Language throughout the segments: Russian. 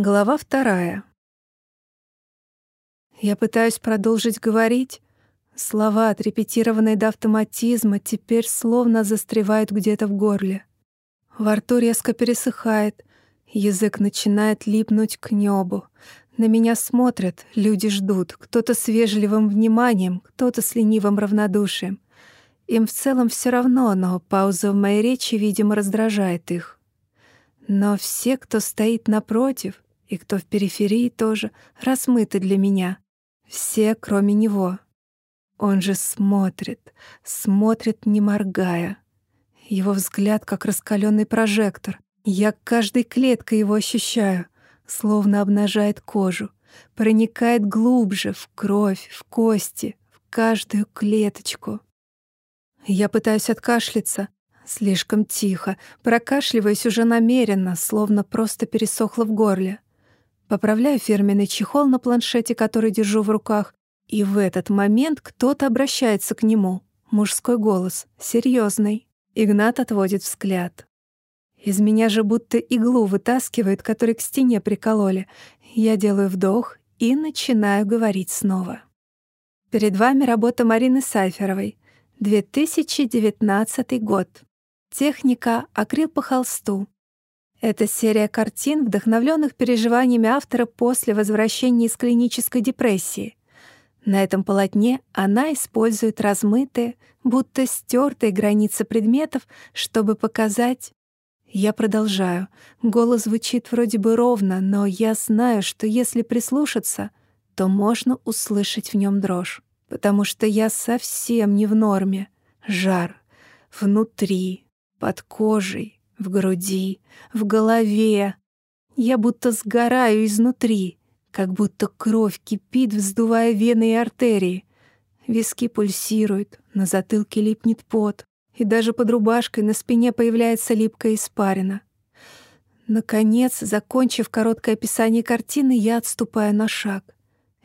Глава вторая. Я пытаюсь продолжить говорить. Слова, отрепетированные до автоматизма, теперь словно застревают где-то в горле. Во рту резко пересыхает, язык начинает липнуть к небу. На меня смотрят, люди ждут, кто-то с вежливым вниманием, кто-то с ленивым равнодушием. Им в целом все равно, но пауза в моей речи, видимо, раздражает их. Но все, кто стоит напротив, и кто в периферии тоже, размыты для меня. Все, кроме него. Он же смотрит, смотрит, не моргая. Его взгляд, как раскаленный прожектор. Я каждой клеткой его ощущаю, словно обнажает кожу, проникает глубже, в кровь, в кости, в каждую клеточку. Я пытаюсь откашляться, слишком тихо, прокашливаясь уже намеренно, словно просто пересохло в горле. Поправляю фирменный чехол на планшете, который держу в руках, и в этот момент кто-то обращается к нему. Мужской голос, серьезный. Игнат отводит взгляд. Из меня же будто иглу вытаскивают, который к стене прикололи. Я делаю вдох и начинаю говорить снова. Перед вами работа Марины Сайферовой. 2019 год. Техника акрил по холсту. Это серия картин, вдохновленных переживаниями автора после возвращения из клинической депрессии. На этом полотне она использует размытые, будто стертые границы предметов, чтобы показать... Я продолжаю. Голос звучит вроде бы ровно, но я знаю, что если прислушаться, то можно услышать в нем дрожь, потому что я совсем не в норме. Жар внутри, под кожей, в груди, в голове. Я будто сгораю изнутри, как будто кровь кипит, вздувая вены и артерии. Виски пульсируют, на затылке липнет пот, и даже под рубашкой на спине появляется липкая испарина. Наконец, закончив короткое описание картины, я отступаю на шаг.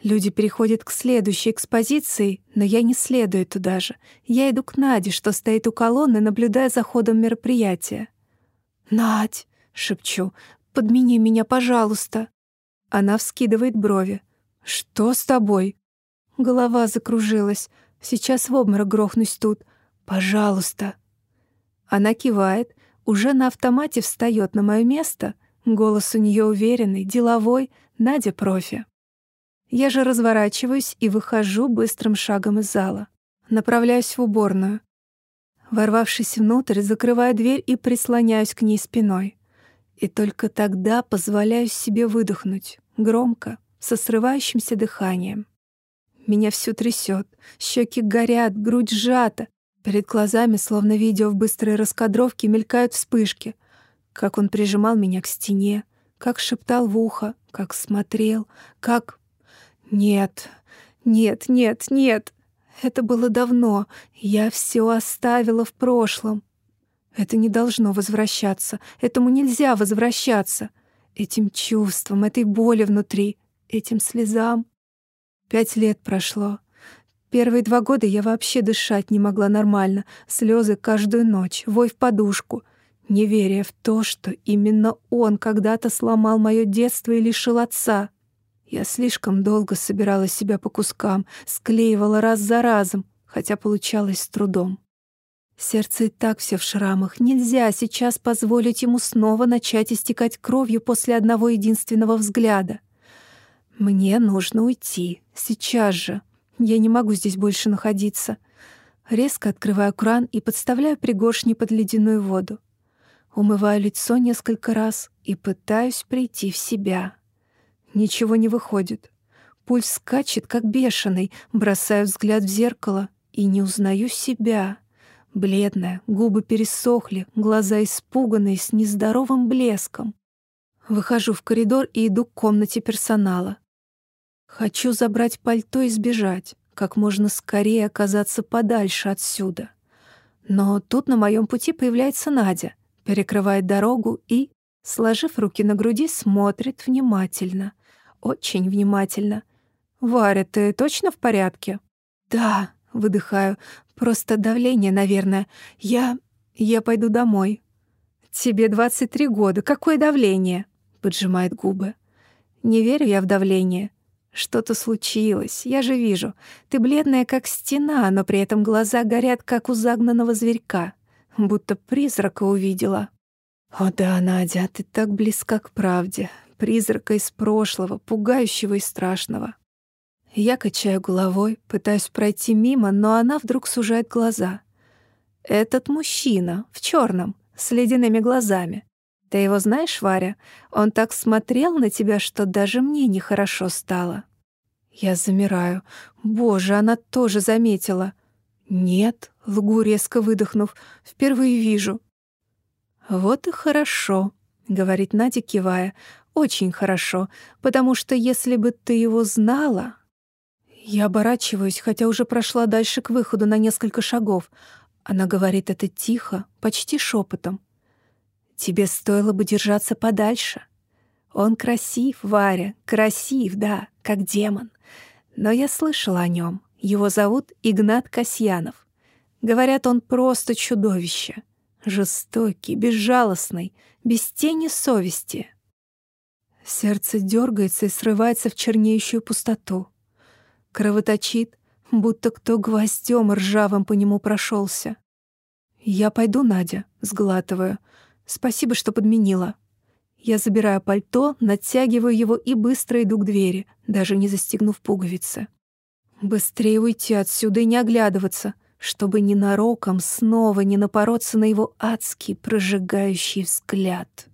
Люди переходят к следующей экспозиции, но я не следую туда же. Я иду к Наде, что стоит у колонны, наблюдая за ходом мероприятия. «Надь!» — шепчу. «Подмени меня, пожалуйста!» Она вскидывает брови. «Что с тобой?» Голова закружилась. Сейчас в обморок грохнусь тут. «Пожалуйста!» Она кивает, уже на автомате встает на мое место. Голос у нее уверенный, деловой, Надя профи. Я же разворачиваюсь и выхожу быстрым шагом из зала. Направляюсь в уборную. Ворвавшись внутрь, закрываю дверь и прислоняюсь к ней спиной. И только тогда позволяю себе выдохнуть, громко, со срывающимся дыханием. Меня всю трясет, щеки горят, грудь сжата. Перед глазами, словно видео в быстрой раскадровке, мелькают вспышки. Как он прижимал меня к стене, как шептал в ухо, как смотрел, как... Нет, нет, нет, нет. Это было давно. Я все оставила в прошлом. Это не должно возвращаться. Этому нельзя возвращаться. Этим чувствам, этой боли внутри, этим слезам. Пять лет прошло. Первые два года я вообще дышать не могла нормально. Слезы каждую ночь, вой в подушку. Неверие в то, что именно он когда-то сломал мое детство и лишил отца. Я слишком долго собирала себя по кускам, склеивала раз за разом, хотя получалось с трудом. Сердце и так все в шрамах. Нельзя сейчас позволить ему снова начать истекать кровью после одного единственного взгляда. Мне нужно уйти. Сейчас же. Я не могу здесь больше находиться. Резко открываю кран и подставляю пригоршни под ледяную воду. Умываю лицо несколько раз и пытаюсь прийти в себя. Ничего не выходит. Пульс скачет, как бешеный, бросаю взгляд в зеркало и не узнаю себя. Бледная, губы пересохли, глаза испуганные, с нездоровым блеском. Выхожу в коридор и иду к комнате персонала. Хочу забрать пальто и сбежать, как можно скорее оказаться подальше отсюда. Но тут на моем пути появляется Надя, перекрывает дорогу и, сложив руки на груди, смотрит внимательно — очень внимательно. «Варя, ты точно в порядке?» «Да», — выдыхаю. «Просто давление, наверное. Я... я пойду домой». «Тебе 23 года. Какое давление?» — поджимает губы. Не верю я в давление. Что-то случилось, я же вижу. Ты бледная, как стена, но при этом глаза горят, как у загнанного зверька. Будто призрака увидела. О да, Надя, ты так близка к правде. Призрака из прошлого, пугающего и страшного. Я качаю головой, пытаюсь пройти мимо, но она вдруг сужает глаза. Этот мужчина в черном, с ледяными глазами. Ты его знаешь, Варя? Он так смотрел на тебя, что даже мне нехорошо стало. Я замираю. Боже, она тоже заметила. Нет, лгу резко выдохнув. Впервые вижу. Вот и хорошо, говорит Надя, кивая. Очень хорошо, потому что если бы ты его знала... Я оборачиваюсь, хотя уже прошла дальше к выходу на несколько шагов. Она говорит это тихо, почти шепотом. Тебе стоило бы держаться подальше. Он красив, Варя, красив, да, как демон. Но я слышала о нем. Его зовут Игнат Касьянов. Говорят, он просто чудовище. Жестокий, безжалостный, без тени совести. Сердце дергается и срывается в чернеющую пустоту. Кровоточит, будто кто гвоздем ржавым по нему прошелся. «Я пойду, Надя», — сглатываю, — Спасибо, что подменила. Я забираю пальто, натягиваю его и быстро иду к двери, даже не застегнув пуговицы. Быстрее уйти отсюда и не оглядываться, чтобы ненароком снова не напороться на его адский прожигающий взгляд.